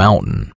mountain.